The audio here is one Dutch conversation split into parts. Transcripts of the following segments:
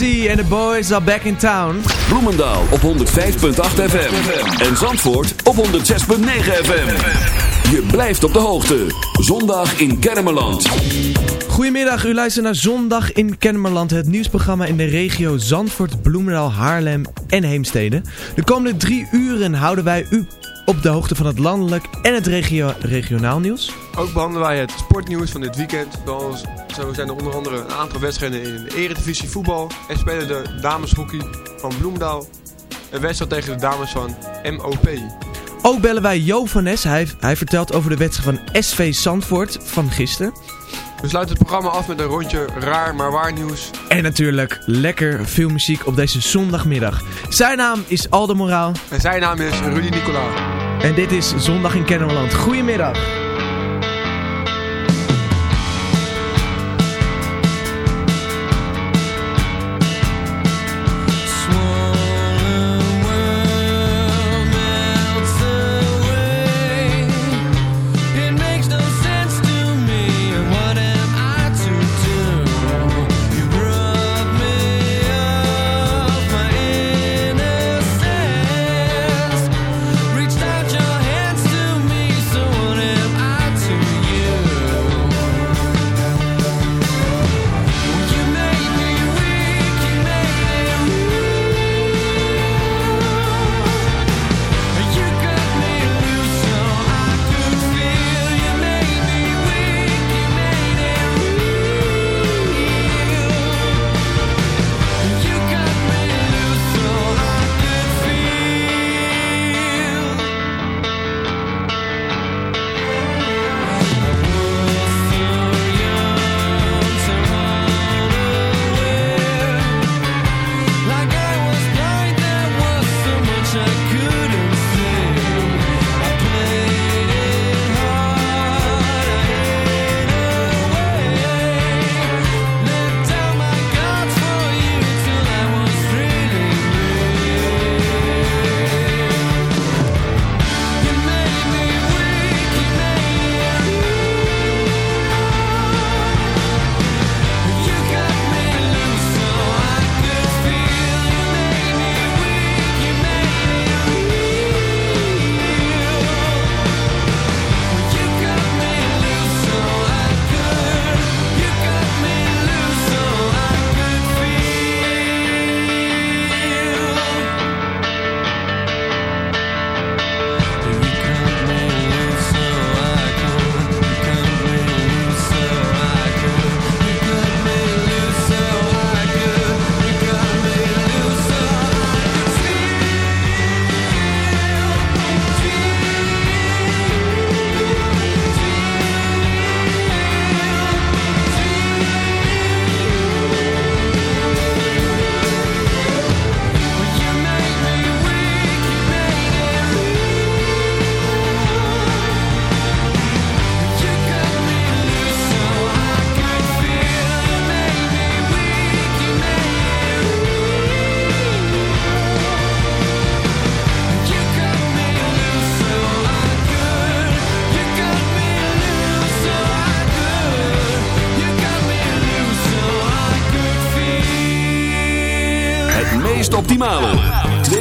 En de boys are back in town. Bloemendaal op 105.8 FM. En Zandvoort op 106.9 FM. Je blijft op de hoogte. Zondag in Kermeland. Goedemiddag, u luistert naar Zondag in Kennemerland, het nieuwsprogramma in de regio Zandvoort, Bloemendaal, Haarlem en Heemstede. De komende drie uren houden wij u op de hoogte van het landelijk en het regio regionaal nieuws. Ook behandelen wij het sportnieuws van dit weekend. Zo zijn er onder andere een aantal wedstrijden in de eredivisie voetbal. En spelen de dameshockey van Bloemendaal een wedstrijd tegen de dames van MOP. Ook bellen wij Jo van Nes, hij, hij vertelt over de wedstrijd van SV Zandvoort van gisteren. We sluiten het programma af met een rondje raar maar waar nieuws. En natuurlijk lekker veel muziek op deze zondagmiddag. Zijn naam is Aldo Moraal En zijn naam is Rudy Nicola. en dit is Zondag in Kennemerland. Goedemiddag.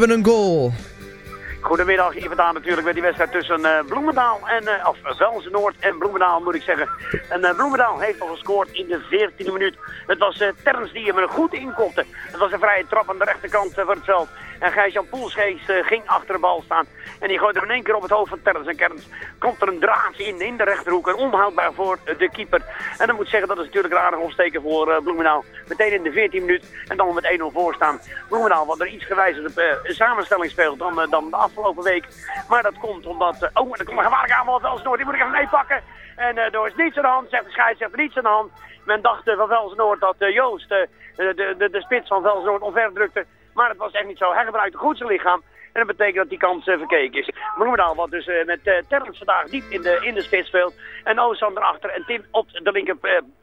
Hebben een goal. Goedemiddag, hier vandaan natuurlijk met die wedstrijd tussen eh, Bloemendaal en, eh, of Velzen-Noord en Bloemendaal moet ik zeggen. En eh, Bloemendaal heeft al gescoord in de 14e minuut. Het was eh Terns die hem er goed inkopte. Het was een vrije trap aan de rechterkant eh, van het veld. En Gijs-Jan Poelsgeest eh, ging achter de bal staan. En die gooit hem in één keer op het hoofd van Terns. En Terns komt er een draad in, in de rechterhoek. En onhoudbaar voor de keeper. En dan moet zeggen, dat is natuurlijk een aardig opsteken voor eh, Bloemendaal. Meteen in de 14e minuut en dan met 1-0 voor staan. Bloemendaal wat er iets gewijzigd op eh, samenstelling speelt dan, dan de afgelopen week. Maar dat komt omdat... oh, er komt een gevaarlijke aanval van Velsen-Noord. Die moet ik even meepakken. En eh er is niets aan de hand, zegt de scheidsrechter, niets aan de hand. Men dacht van Velsen-Noord dat Joost, de, de, de spits van Velsen-Noord, omver drukte. Maar dat was echt niet zo. Hij gebruikte goed zijn lichaam. En dat betekent dat die kans eh, verkeken is. Bloemendaal wat dus eh, met uh, vandaag diep in de, in de spits speelt. En Ozan erachter en Tim op de linker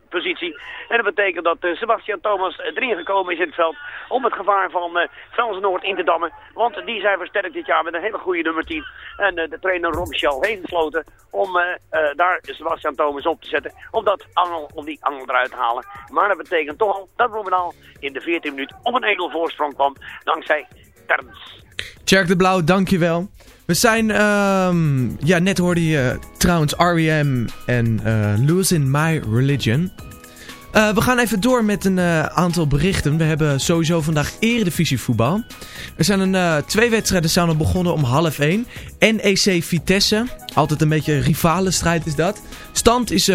positie. En dat betekent dat eh, Sebastian Thomas erin gekomen is in het veld om het gevaar van uh, Velsen-Noord in te dammen. Want die zijn versterkt dit jaar met een hele goede nummer 10. En uh, de trainer Rob Schal heeft besloten om uh, uh, daar Sebastian Thomas op te zetten. Om, dat angel, om die angel eruit te halen. Maar dat betekent toch al dat Bloemendaal in de 14 minuut op een 1-0 voorsprong kwam. Dankzij Terns. Tjerk de Blauw, dankjewel. We zijn, ehm, ja, net hoorde je trouwens R.E.M. en uh, Losing My Religion. Uh, we gaan even door met een uh, aantal berichten. We hebben sowieso vandaag eredivisie voetbal. Er zijn een, uh, twee wedstrijden zijn al begonnen om half 1. NEC Vitesse. Altijd een beetje een rivale strijd is dat. Stand is 0-0.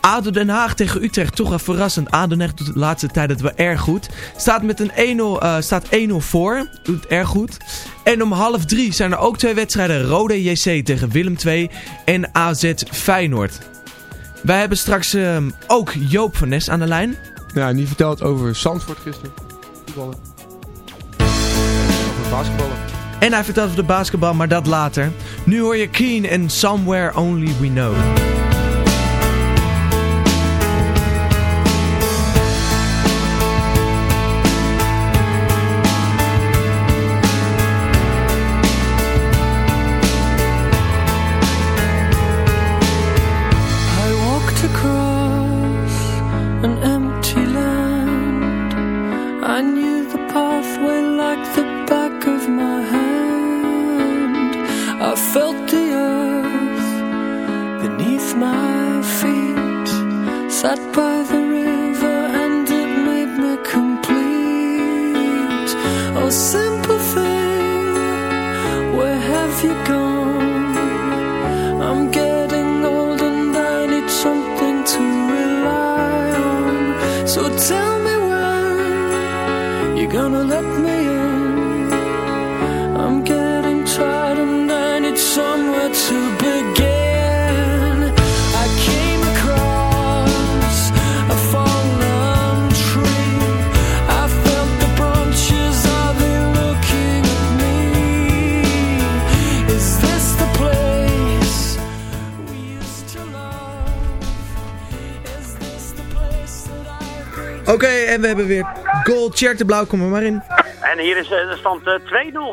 ADO Den Haag tegen Utrecht. Toch wel verrassend. ADO Den Haag doet de laatste tijd het wel erg goed. Staat met een 1-0 staat 1-0 voor. Doet het erg goed. En om half 3 zijn er ook twee wedstrijden. Rode JC tegen Willem 2 en AZ Feyenoord. Wij hebben straks uh, ook Joop van Nes aan de lijn. Ja, en die vertelt over Zandvoort gisteren. Voetballen. Over basketballen. En hij vertelt over de basketbal, maar dat later. Nu hoor je Keen en Somewhere Only We Know. Oké, okay, en we hebben weer goal. Tjerk de Blauw, kom er maar in. En hier is de stand 2-0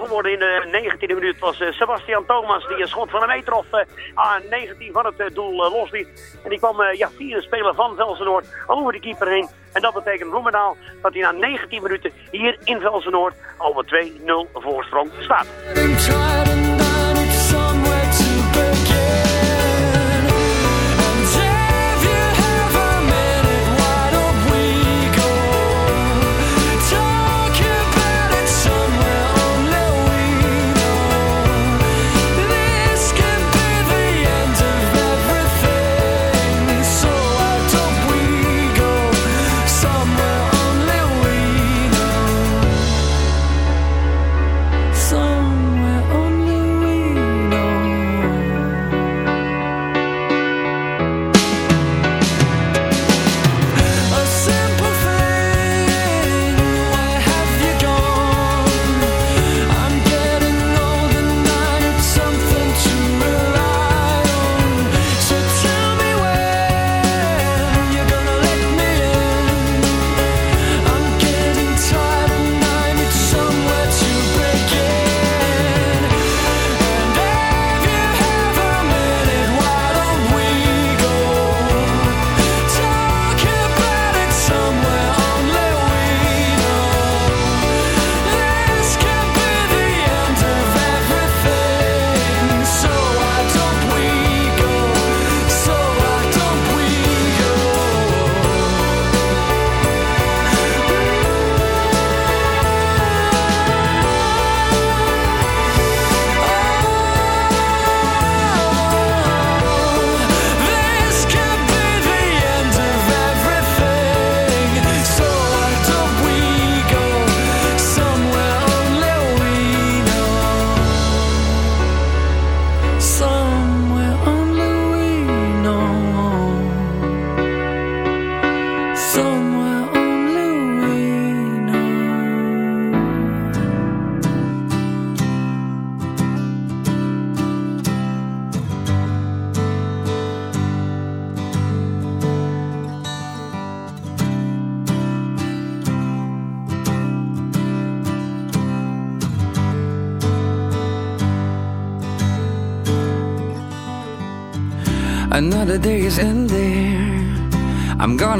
geworden in de 19e minuut. Het was Sebastian Thomas die een schot van een meter of aan 19 van het doel losliet. En die kwam ja, via de speler van Velsen-Noord over de keeper heen. En dat betekent Bloemendaal dat hij na 19 minuten hier in Velsen-Noord al met 2-0 voorsprong staat.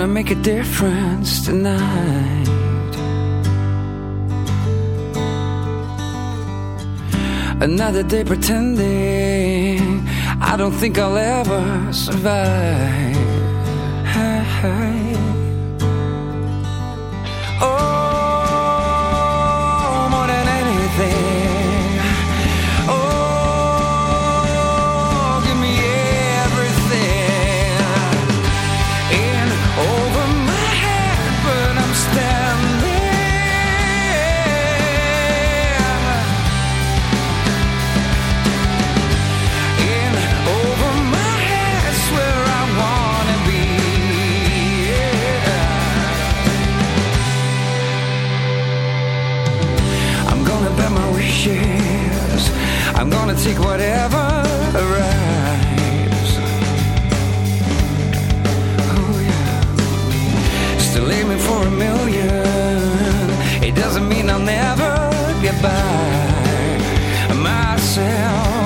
gonna make a difference tonight. Another day pretending I don't think I'll ever survive. Still aiming for a million. It doesn't mean I'll never get by myself.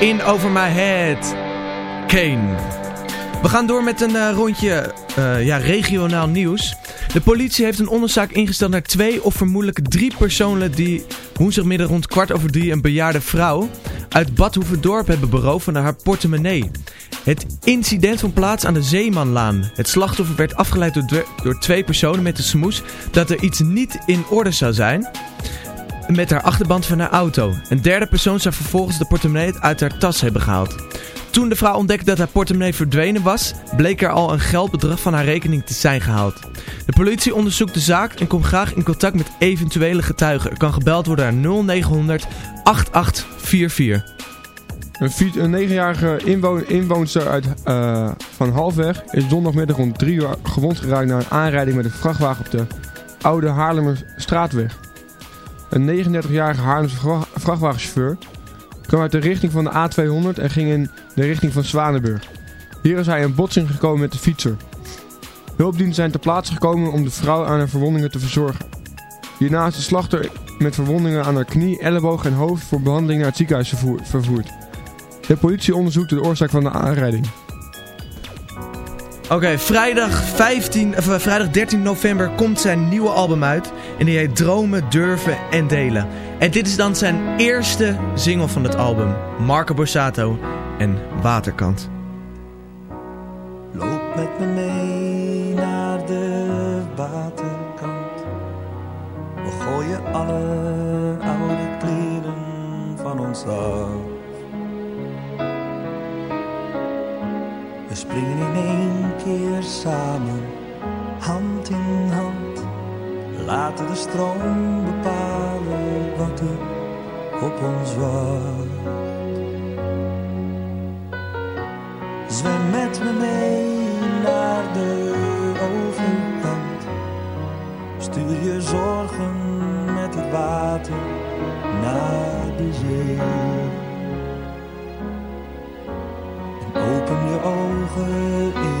In Over My Head. Kane. We gaan door met een eh, rondje eh, ja, regionaal nieuws. De politie heeft een onderzoek ingesteld naar twee of vermoedelijk drie personen die woensdagmiddag rond kwart over drie een bejaarde vrouw uit Badhoevedorp hebben beroofd van haar portemonnee. Het incident vond plaats aan de Zeemanlaan. Het slachtoffer werd afgeleid door, door twee personen met de smoes dat er iets niet in orde zou zijn met haar achterband van haar auto. Een derde persoon zou vervolgens de portemonnee uit haar tas hebben gehaald. Toen de vrouw ontdekte dat haar portemonnee verdwenen was, bleek er al een geldbedrag van haar rekening te zijn gehaald. De politie onderzoekt de zaak en komt graag in contact met eventuele getuigen. Er kan gebeld worden naar 0900 8844. Een, fiets- een 9-jarige inwo inwoonster uit, eh, van Halfweg is zondagmiddag rond 3 uur gewond geraakt na een aanrijding met een vrachtwagen op de oude Haarlemmer straatweg. Een 39-jarige Haarlemse vra- vrachtwagenchauffeur kwam uit de richting van de A200 en ging in de richting van Zwanenburg. Hier is hij in botsing gekomen met de fietser. Hulpdiensten zijn ter plaatse gekomen om de vrouw aan haar verwondingen te verzorgen. Hierna is de slachter met verwondingen aan haar knie, elleboog en hoofd voor behandeling naar het ziekenhuis vervoer- vervoerd. De politie onderzoekt de oorzaak van de aanrijding. Oké, vrijdag, 15, of, eh, vrijdag 13 november komt zijn nieuwe album uit. En die heet Dromen, Durven en Delen. En dit is dan zijn eerste single van het album. Marco Borsato en Waterkant. Loop met me samen, hand in hand. Laten de stroom bepalen wat er op ons wacht. Zwem met me mee naar de overkant. Stuur je zorgen met het water naar de zee. En open je ogen in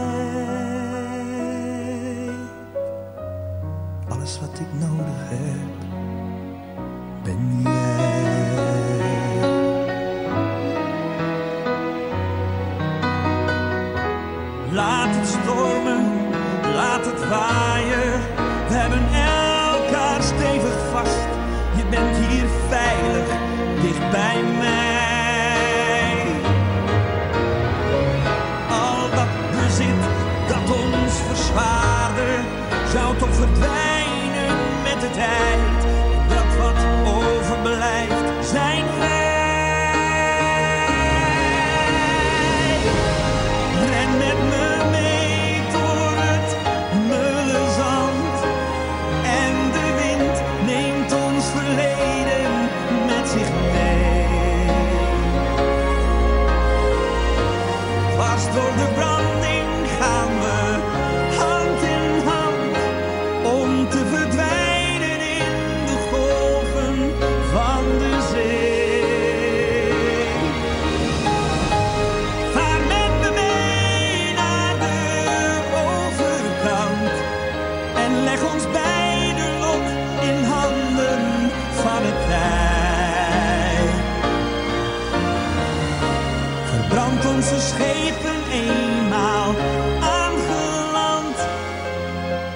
onze schepen eenmaal aangeland.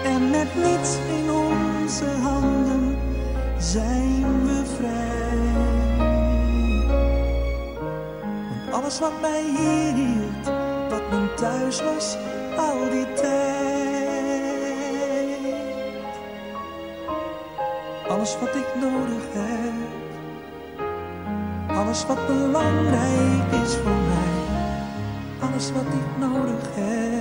En met niets in onze handen zijn we vrij. Want alles wat mij hier hield, wat mijn thuis was, al die tijd. Alles wat ik nodig heb alles wat belangrijk is voor mij alles wat ik nodig heb.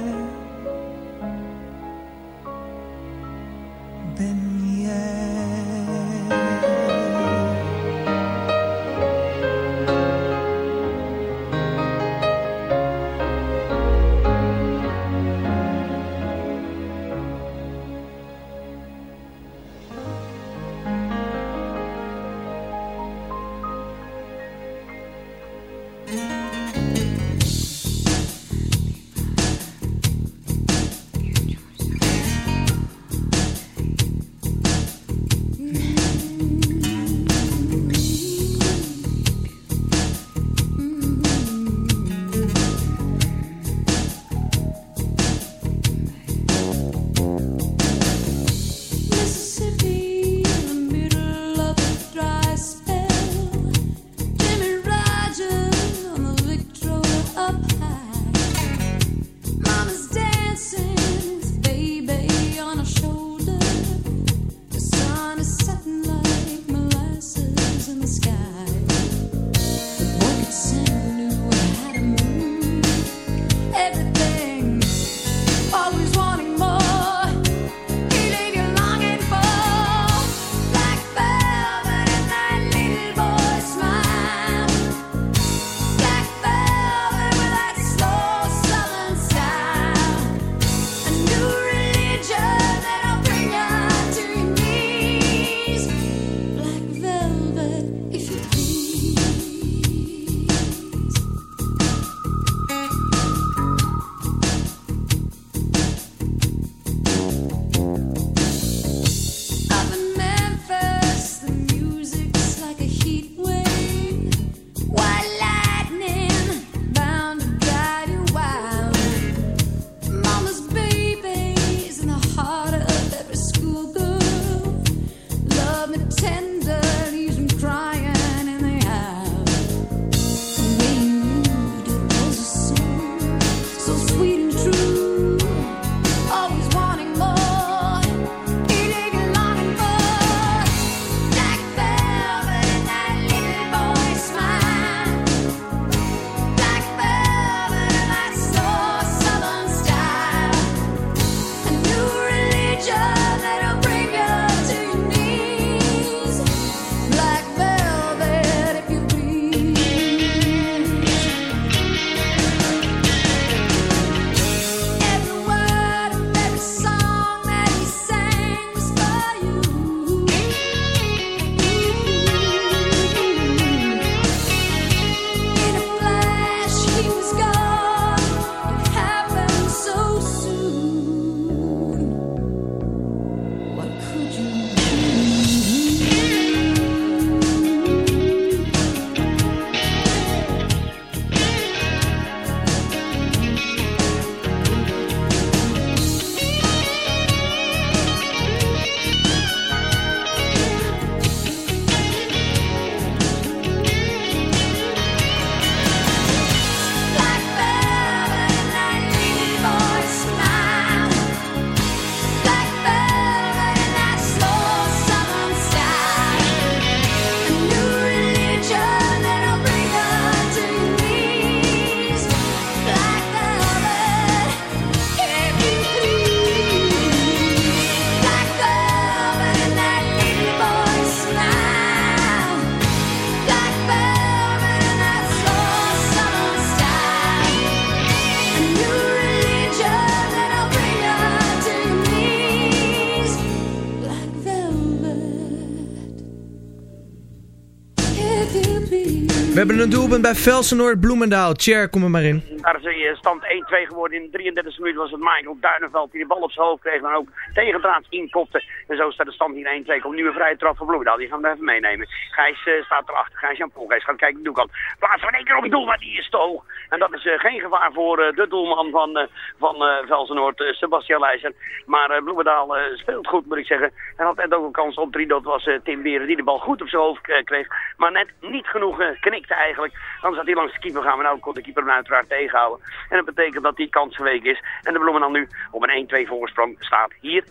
Hebben een doelpunt bij Velsenoord Bloemendaal. Tjer, kom er maar in. Daar is de stand 1-2 geworden. In de 33 minuten was het Michael Duinenveld die de bal op zijn hoofd kreeg. En ook tegendraads inkopte. En zo staat de stand hier 1-2. Komt een vrije trap voor Bloemendaal. Die gaan we even meenemen. Gijs uh, staat erachter. Gijs Jan Poel. Gijs gaat kijken de doelkant. Plaatsen we in één keer op het doel. Maar die is hoog. En dat is uh, geen gevaar voor uh, de doelman van, van Velsenoord, Sebastian Leijzen. Maar Bloemendaal speelt goed moet ik zeggen. En had net ook een kans op 3. Dat was Tim Beren die de bal goed op zijn hoofd kreeg. Maar net niet genoeg knikte eigenlijk. Anders had hij langs de keeper gaan. Maar nou kon de keeper hem uiteraard tegenhouden. En dat betekent dat die kans geweken is. En de Bloemendaal nu op een 1-2 voorsprong staat hier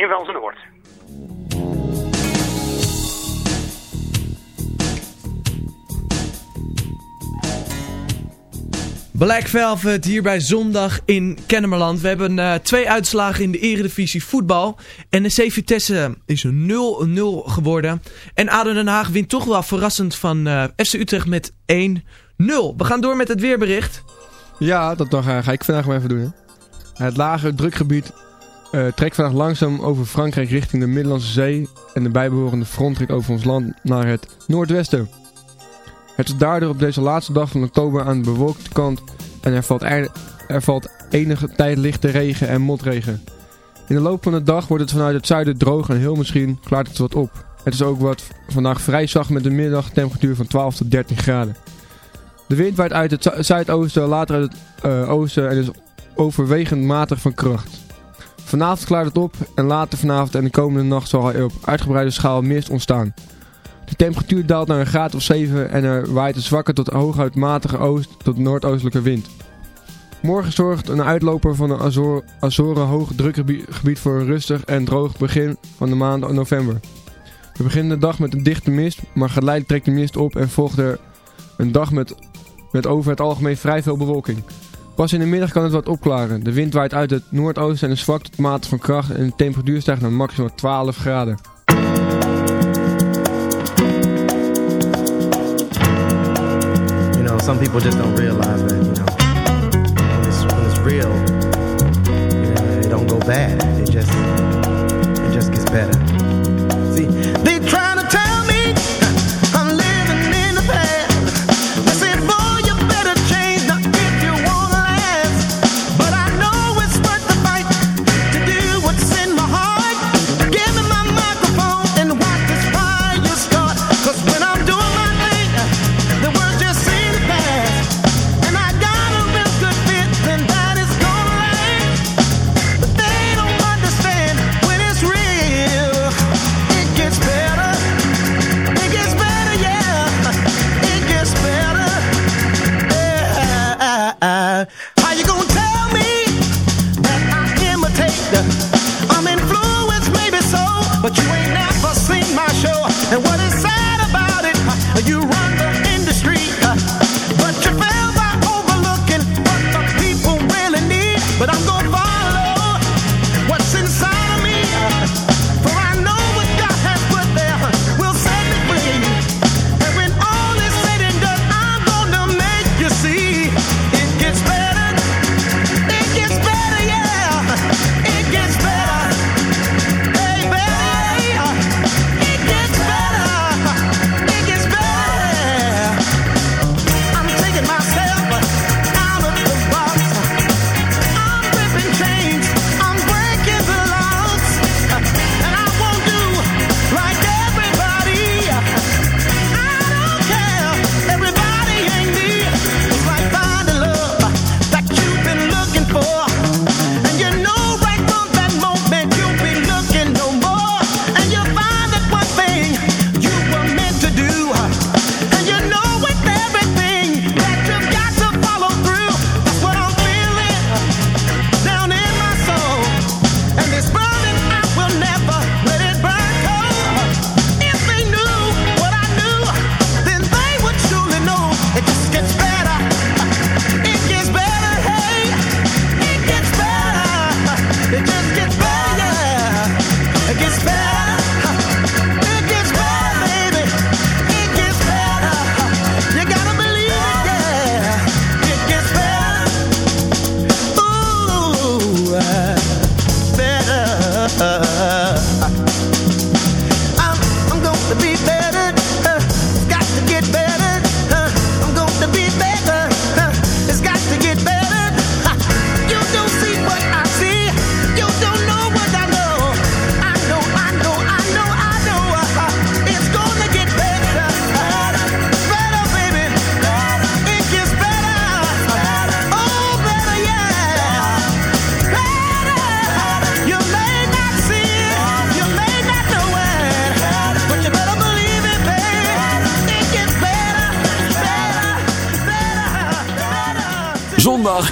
in Velsenoord. Black Velvet hier bij zondag in Kennemerland. We hebben uh, twee uitslagen in de eredivisie voetbal. NEC Vitesse is 0-0 geworden. En ADO Den Haag wint toch wel verrassend van uh, FC Utrecht met 1-0. We gaan door met het weerbericht. Ja, dat dan ga, ga ik vandaag maar even doen. Hè. Het lage drukgebied uh, trekt vandaag langzaam over Frankrijk richting de Middellandse Zee. En de bijbehorende front trekt over ons land naar het noordwesten. Het is daardoor op deze laatste dag van oktober aan de bewolkte kant en er valt, er, valt enige tijd lichte regen en motregen. In de loop van de dag wordt het vanuit het zuiden droog en heel misschien klaart het wat op. Het is ook wat vandaag vrij zacht met een middagtemperatuur van 12 tot 13 graden. De wind waait uit het zuidoosten, later uit het uh, oosten en is overwegend matig van kracht. Vanavond klaart het op en later vanavond en de komende nacht zal er op uitgebreide schaal mist ontstaan. De temperatuur daalt naar een graad of 7 en er waait een zwakke tot hooguit matige oost tot noordoostelijke wind. Morgen zorgt een uitloper van de Azor Azoren hoog drukgebied voor een rustig en droog begin van de maand november. We beginnen de dag met een dichte mist, maar geleidelijk trekt de mist op en volgt er een dag met, met over het algemeen vrij veel bewolking. Pas in de middag kan het wat opklaren. De wind waait uit het noordoosten en is zwak tot matig van kracht en de temperatuur stijgt naar maximaal 12 graden. You know, some people just don't realize that, you know, when it's, when real, you it don't go bad. It just, it just gets better.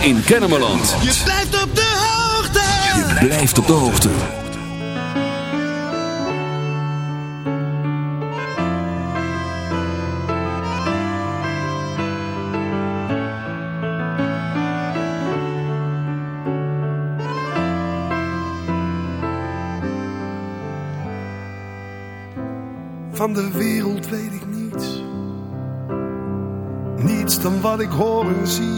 In Kennemerland. Je blijft op de hoogte. Je blijft op de hoogte. Van de wereld weet ik niets. Niets dan wat ik hoor en zie.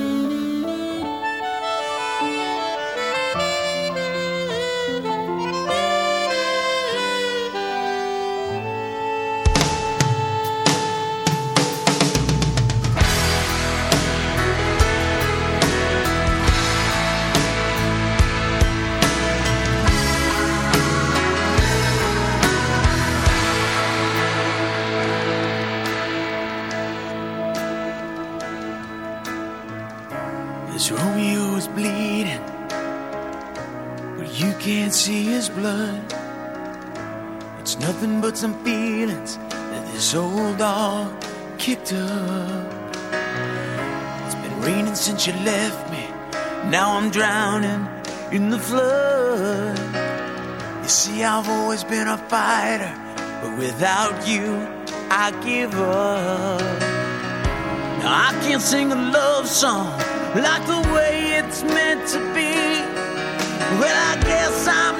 You left me. Now I'm drowning in the flood. You see, I've always been a fighter, but without you, I give up. Now I can't sing a love song like the way it's meant to be. Well, I guess I'm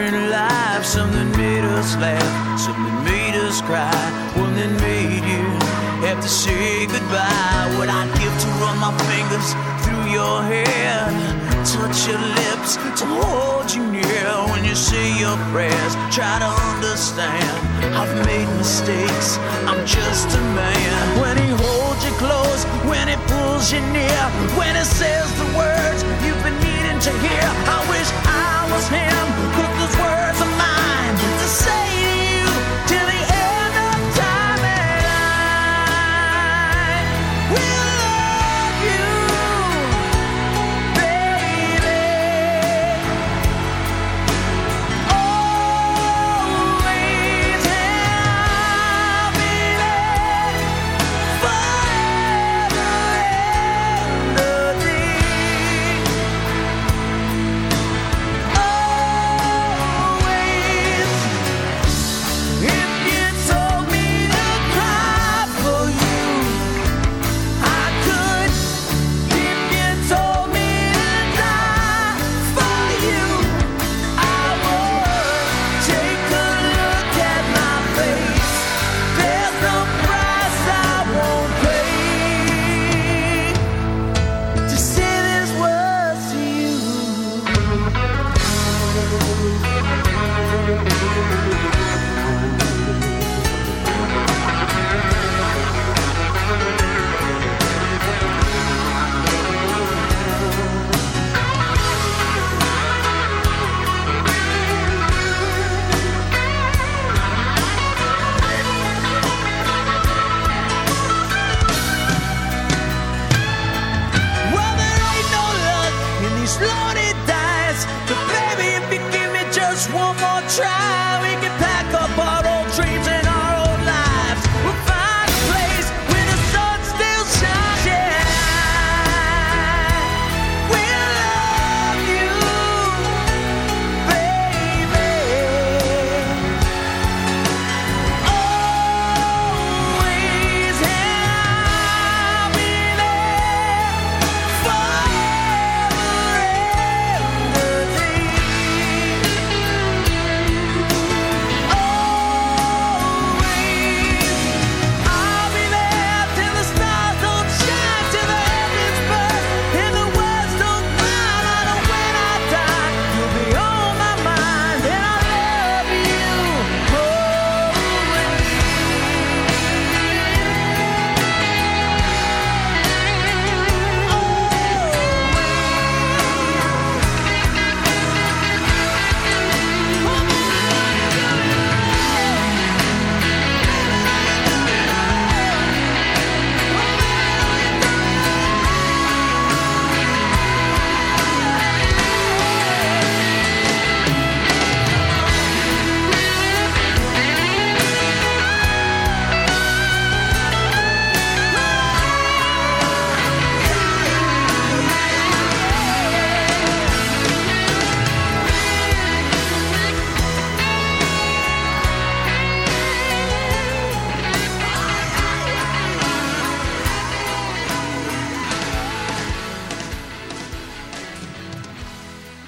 different life. Something made us laugh, something made us cry, one that made you have to say goodbye. What I'd give to run my fingers through your hair, touch your lips to hold you near when you say your prayers. Try to understand, I've made mistakes. I'm just a man. When he holds you close, when he pulls you near, when he says the words you've been to hear. I wish I was him,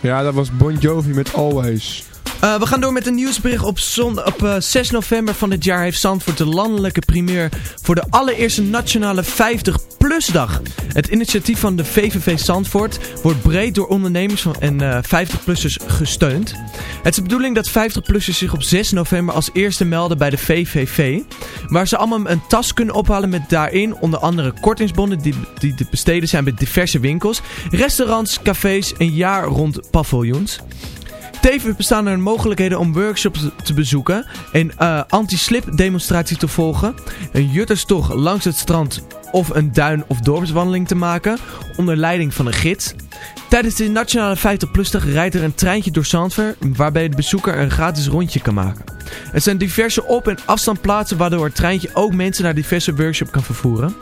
Ja, dat was Bon Jovi met Always. Eh, we gaan door met een nieuwsbericht. Op, zon, op eh, 6 november van dit jaar heeft Zandvoort de landelijke primeur voor de allereerste nationale 50-plus-dag. Het initiatief van de VVV Zandvoort wordt breed door ondernemers en eh, 50-plussers gesteund. Het is de bedoeling dat 50-plussers zich op 6 november als eerste melden bij de VVV. Waar ze allemaal een tas kunnen ophalen met daarin onder andere kortingsbonnen die, die te besteden zijn bij diverse winkels, restaurants, cafés en jaar rond paviljoens. Tevens bestaan er mogelijkheden om workshops te bezoeken, een eh, anti-slip demonstratie te volgen, een jutterstocht langs het strand of een duin- of dorpswandeling te maken onder leiding van een gids. Tijdens de Nationale 50-plus-dag rijdt er een treintje door Zandvoort waarbij de bezoeker een gratis rondje kan maken. Er zijn diverse op- en afstandplaatsen waardoor het treintje ook mensen naar diverse workshops kan vervoeren.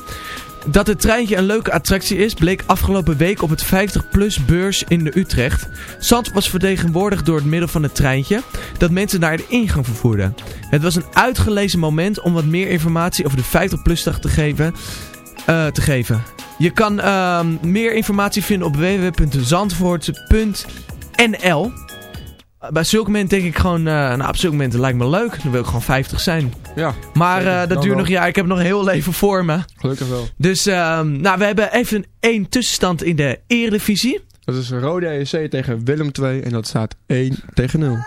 Dat het treintje een leuke attractie is, bleek afgelopen week op het 50PLUS beurs in de Utrecht. Zand was vertegenwoordigd door het middel van het treintje dat mensen naar de ingang vervoerde. Het was een uitgelezen moment om wat meer informatie over de 50PLUS dag te geven. eh, te geven. Je kan ehm, meer informatie vinden op www.zandvoort.nl Bij zulke momenten denk ik gewoon, eh, nou op zulke momenten lijkt me leuk. Dan wil ik gewoon 50 zijn. Ja. Maar eh, dat Dan duurt nog, ja, ik heb nog een heel leven voor me. Gelukkig wel. Dus ehm, nou, we hebben even één tussenstand in de eredivisie. Dat is Rode EC tegen Willem 2 en dat staat 1 tegen 0.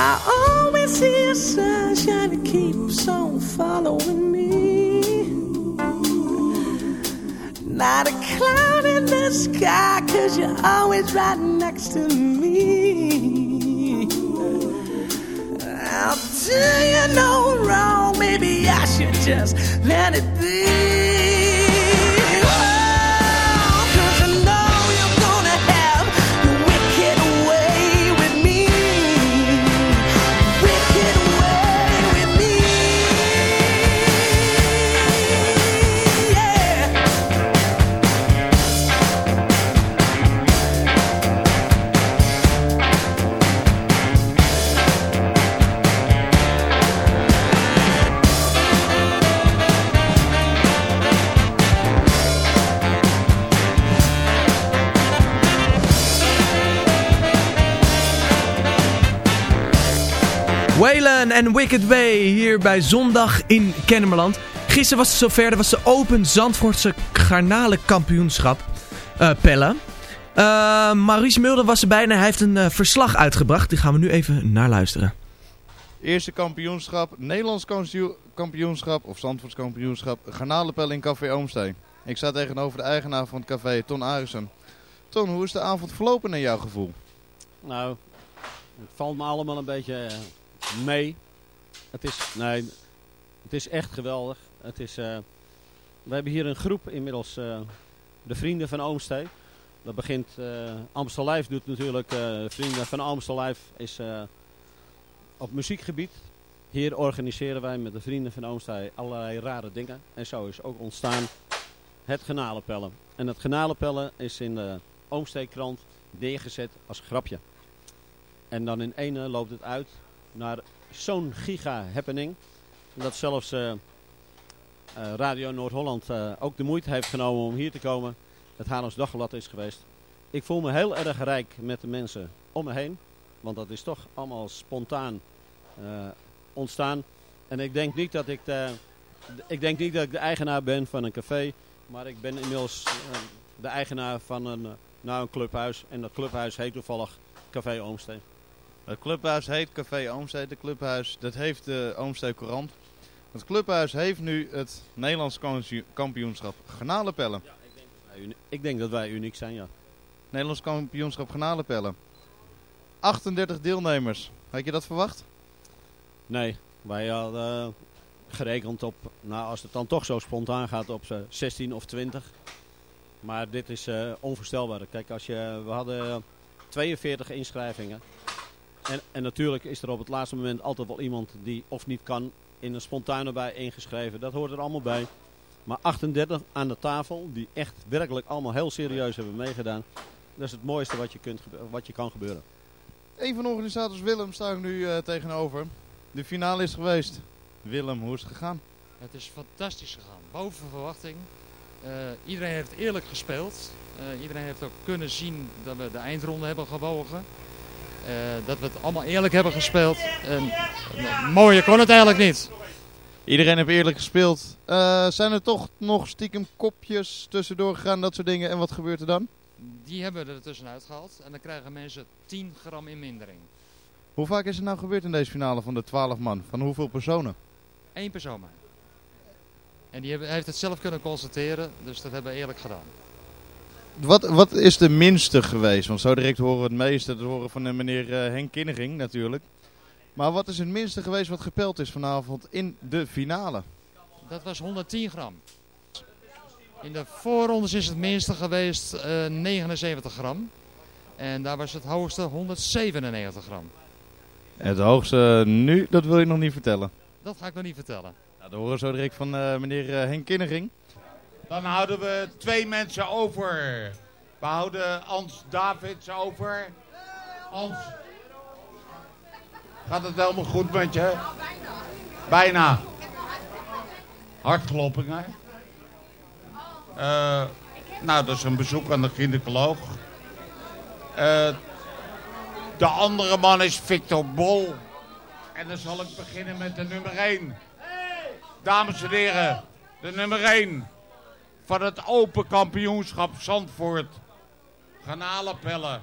I always see a sunshine that keeps on following me. Not a cloud in the sky, cause you're always right next to me. How do you know wrong? Maybe I should just let it be. Waylon en Wicked Way hier bij Zondag in Kennemerland. Gisteren was het zover, er was de Open Zandvoortse garnalenkampioenschap. eh Pelle. Eh, Maurice Mulder was erbij en hij heeft een eh, verslag uitgebracht. Die gaan we nu even naar luisteren. Eerste kampioenschap, Nederlands kampioen- kampioenschap of Zandvoorts kampioenschap, garnalenpel in Café Oomsteen. Ik sta tegenover de eigenaar van het café, Ton Arissen. Ton, hoe is de avond verlopen naar jouw gevoel? Nou, het valt me allemaal een beetje mee. Het is, nee, het is echt geweldig. Het is, eh, we hebben hier een groep inmiddels, eh, de vrienden van Oomstee. Dat begint, uh, Amstel doet natuurlijk, Vrienden van Amstel Live is op muziekgebied. Hier organiseren wij met de Vrienden van Oomstee allerlei rare dingen. En zo is ook ontstaan het genalenpellen. En het genalenpellen is in de Oomsteekrant neergezet als grapje. En dan in ene loopt het uit naar zo'n giga happening. Dat zelfs uh, uh, Radio Noord-Holland uh, ook de moeite heeft genomen om hier te komen. Het Haarlems Dagblad is geweest. Ik voel me heel erg rijk met de mensen om me heen. Want dat is toch allemaal spontaan ontstaan. En ik denk niet dat ik de, ik denk niet dat ik de eigenaar ben van een café. Maar ik ben inmiddels de eigenaar van een, nou, een clubhuis. En dat clubhuis heet toevallig Café Oomsteen. Het clubhuis heet Café Oomstede. Het clubhuis, dat heeft de Oomstede Courant. Het clubhuis heeft nu het Nederlands kampioenschap garnalenpellen. Ja, ik, denk ik denk dat wij uniek zijn, ja. Nederlands kampioenschap garnalenpellen. 38 deelnemers. Had je dat verwacht? Nee, wij hadden uh, gerekend op, nou als het dan toch zo spontaan gaat, op 16 of 20. Maar dit is uh, onvoorstelbaar. Kijk, als je, we hadden 42 inschrijvingen. En, en, natuurlijk is er op het laatste moment altijd wel iemand die of niet kan in een spontane bij ingeschreven. Dat hoort er allemaal bij. Maar 38 aan de tafel die echt werkelijk allemaal heel serieus hebben meegedaan. Dat is het mooiste wat je, kunt, wat je kan gebeuren. Een van de organisators, Willem, sta ik nu uh, tegenover. De finale is geweest. Willem, hoe is het gegaan? Het is fantastisch gegaan. Boven verwachting. Uh, iedereen heeft eerlijk gespeeld. Uh, iedereen heeft ook kunnen zien dat we de eindronde hebben gewogen. Uh, dat we het allemaal eerlijk hebben gespeeld. En, mooier kon het eigenlijk niet. Iedereen heeft eerlijk gespeeld. Uh, zijn er toch nog stiekem kopjes tussendoor gegaan, dat soort dingen? En wat gebeurt er dan? Die hebben we er tussenuit gehaald. En dan krijgen mensen 10 gram in mindering. Hoe vaak is het nou gebeurd in deze finale van de 12 man? Van hoeveel personen? Eén persoon maar. En die heeft het zelf kunnen constateren, dus dat hebben we eerlijk gedaan. Wat, wat is de minste geweest? Want zo direct horen we het meeste. Dat horen van de meneer uh, Henk Kinnering natuurlijk. Maar wat is het minste geweest wat gepeld is vanavond in de finale? Dat was 110 gram. In de voorrondes is het minste geweest uh, 79 gram. En daar was het hoogste 197 gram. Het hoogste nu, dat wil je nog niet vertellen? Dat ga ik nog niet vertellen. Nou, dat horen we zo direct van uh, meneer Henk Kinnering. Dan houden we twee mensen over. We houden Ans Davids over. Ans. Gaat het helemaal goed met je? Bijna. Hartkloppingen. Uh, nou, dat is een bezoek aan de gynaecoloog. Uh, de andere man is Victor Bol. En dan zal ik beginnen met de nummer 1. Dames en heren, de nummer 1 van het Open Kampioenschap Zandvoort. Garnalenpellen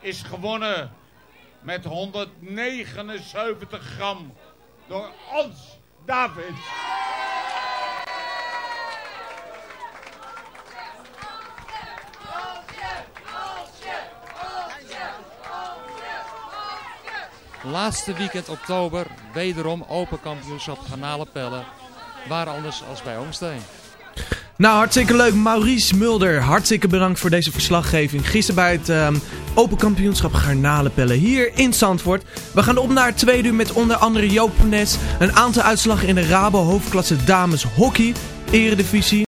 is gewonnen met 179 gram door Ans David. Laatste weekend oktober, wederom Open Kampioenschap Garnalenpellen. Waar anders als bij Oomsteen. Nou, hartstikke leuk. Maurice Mulder, hartstikke bedankt voor deze verslaggeving. Gisteren bij het um, Open Kampioenschap Garnalenpellen hier in Zandvoort. We gaan op naar het tweede uur met onder andere Joop Nes. Een aantal uitslagen in de Rabo hoofdklasse dames hockey, eredivisie.